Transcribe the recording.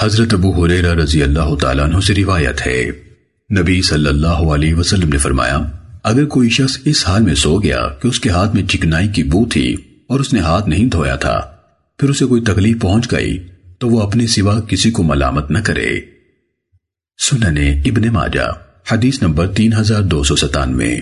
حضرت ابو حریرہ رضی اللہ تعالیٰ عنہ سے روایت ہے۔ نبی صلی اللہ علیہ وسلم نے فرمایا، اگر کوئی شخص اس حال میں سو گیا کہ اس کے ہاتھ میں چکنائی کی بو تھی اور اس نے ہاتھ نہیں دھویا تھا، پھر اسے کوئی تکلیف پہنچ گئی تو وہ اپنے سوا کسی کو ملامت نہ کرے۔ سننے ابن ماجہ، حدیث نمبر تین ہزار دو سو ستانوے۔